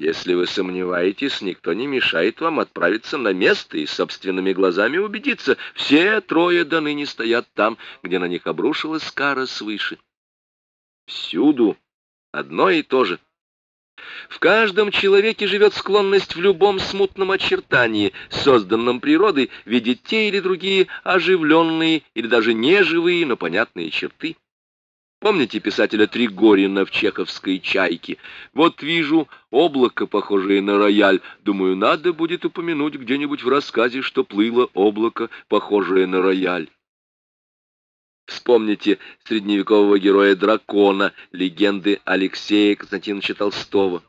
Если вы сомневаетесь, никто не мешает вам отправиться на место и собственными глазами убедиться. Все трое до ныне стоят там, где на них обрушилась кара свыше. Всюду одно и то же. В каждом человеке живет склонность в любом смутном очертании, созданном природой, видеть те или другие оживленные или даже неживые, но понятные черты. Помните писателя Тригорина в чеховской «Чайке»? Вот вижу облако, похожее на рояль. Думаю, надо будет упомянуть где-нибудь в рассказе, что плыло облако, похожее на рояль. Вспомните средневекового героя дракона, легенды Алексея Константиновича Толстого.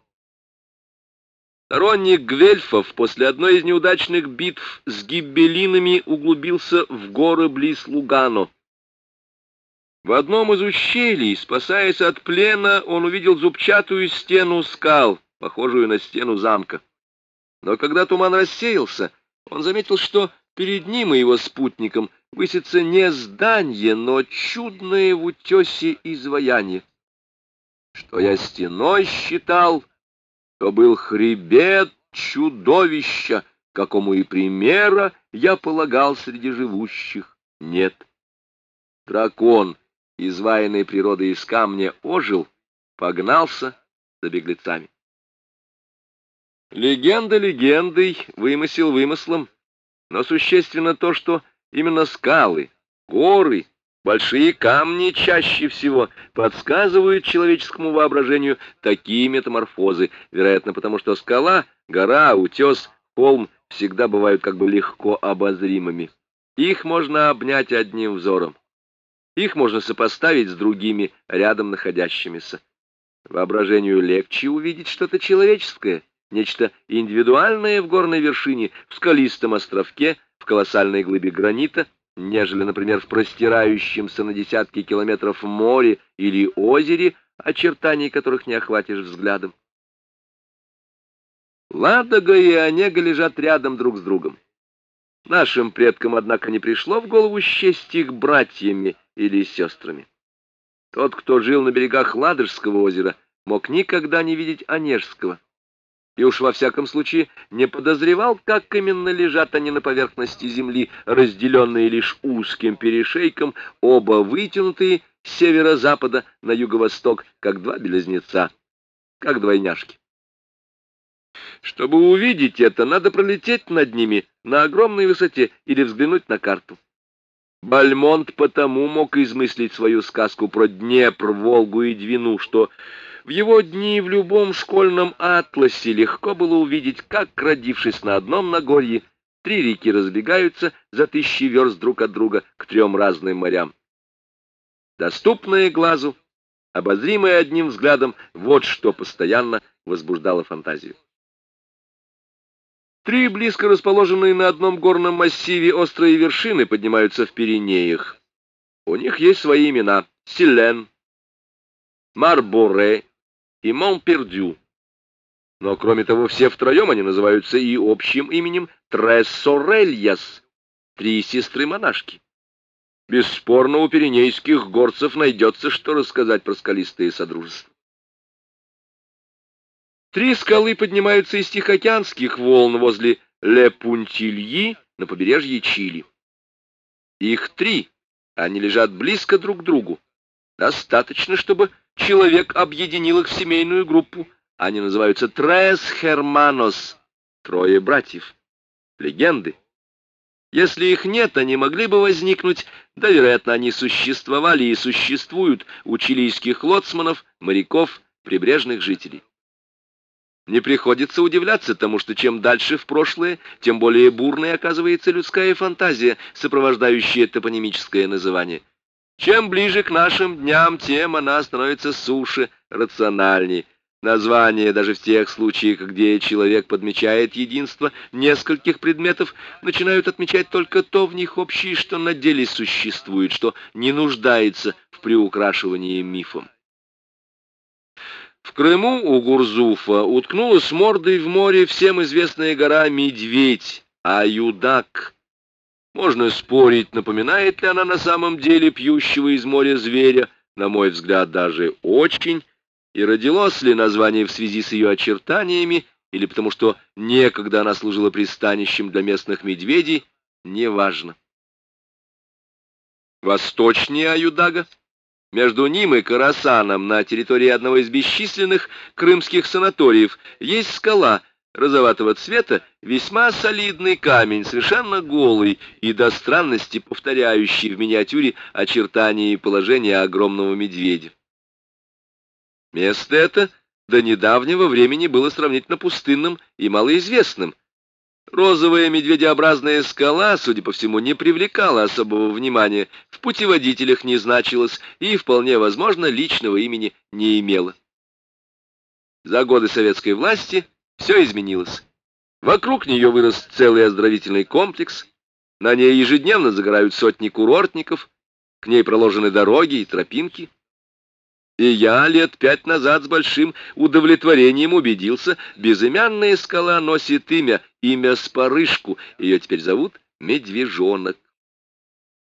Сторонник Гвельфов после одной из неудачных битв с гибелинами углубился в горы близ Лугано. В одном из ущелий, спасаясь от плена, он увидел зубчатую стену скал, похожую на стену замка. Но когда туман рассеялся, он заметил, что перед ним и его спутником высится не здание, но чудное в утесе изваяние. Что я стеной считал, то был хребет чудовища, какому и примера, я полагал, среди живущих нет. Дракон — изваянный природой из камня, ожил, погнался за беглецами. Легенда легендой, вымысел вымыслом, но существенно то, что именно скалы, горы, большие камни чаще всего подсказывают человеческому воображению такие метаморфозы, вероятно, потому что скала, гора, утес, холм всегда бывают как бы легко обозримыми. Их можно обнять одним взором. Их можно сопоставить с другими, рядом находящимися. Воображению легче увидеть что-то человеческое, нечто индивидуальное в горной вершине, в скалистом островке, в колоссальной глыбе гранита, нежели, например, в простирающемся на десятки километров море или озере, очертаний которых не охватишь взглядом. Ладога и Онега лежат рядом друг с другом. Нашим предкам, однако, не пришло в голову счесть их братьями или сестрами. Тот, кто жил на берегах Ладожского озера, мог никогда не видеть Онежского. И уж во всяком случае не подозревал, как именно лежат они на поверхности земли, разделенные лишь узким перешейком, оба вытянутые с северо-запада на юго-восток, как два близнеца, как двойняшки. Чтобы увидеть это, надо пролететь над ними на огромной высоте или взглянуть на карту. Бальмонт потому мог измыслить свою сказку про Днепр, Волгу и Двину, что в его дни в любом школьном атласе легко было увидеть, как, родившись на одном Нагорье, три реки разбегаются за тысячи верст друг от друга к трем разным морям. Доступное глазу, обозримое одним взглядом, вот что постоянно возбуждало фантазию. Три близко расположенные на одном горном массиве острые вершины поднимаются в Пиренеях. У них есть свои имена — Силен, Марборе и Монпердю. Но, кроме того, все втроем они называются и общим именем Трессорельяс, три сестры-монашки. Бесспорно, у пиренейских горцев найдется, что рассказать про скалистые содружества. Три скалы поднимаются из Тихоокеанских волн возле Ле-Пунтильи на побережье Чили. Их три, они лежат близко друг к другу. Достаточно, чтобы человек объединил их в семейную группу. Они называются Трес Херманос, трое братьев. Легенды. Если их нет, они могли бы возникнуть, да, вероятно, они существовали и существуют у чилийских лоцманов, моряков, прибрежных жителей. Не приходится удивляться тому, что чем дальше в прошлое, тем более бурной оказывается людская фантазия, сопровождающая топонимическое называние. Чем ближе к нашим дням, тем она становится суше, рациональней. Названия, даже в тех случаях, где человек подмечает единство нескольких предметов, начинают отмечать только то в них общее, что на деле существует, что не нуждается в приукрашивании мифом. В Крыму у Гурзуфа уткнулась мордой в море всем известная гора Медведь, а Юдак. Можно спорить, напоминает ли она на самом деле пьющего из моря зверя, на мой взгляд, даже очень, и родилось ли название в связи с ее очертаниями, или потому что некогда она служила пристанищем для местных медведей, неважно. Восточнее Аюдага, между ним и Карасаном, на территории одного из бесчисленных крымских санаториев, есть скала розоватого цвета, весьма солидный камень, совершенно голый и до странности повторяющий в миниатюре очертания и положение огромного медведя. Место это до недавнего времени было сравнительно пустынным и малоизвестным, Розовая медведеобразная скала, судя по всему, не привлекала особого внимания, в путеводителях не значилась и, вполне возможно, личного имени не имела. За годы советской власти все изменилось. Вокруг нее вырос целый оздоровительный комплекс, на ней ежедневно загорают сотни курортников, к ней проложены дороги и тропинки. И я лет пять назад с большим удовлетворением убедился, безымянная скала носит имя, имя Спарышку, ее теперь зовут Медвежонок.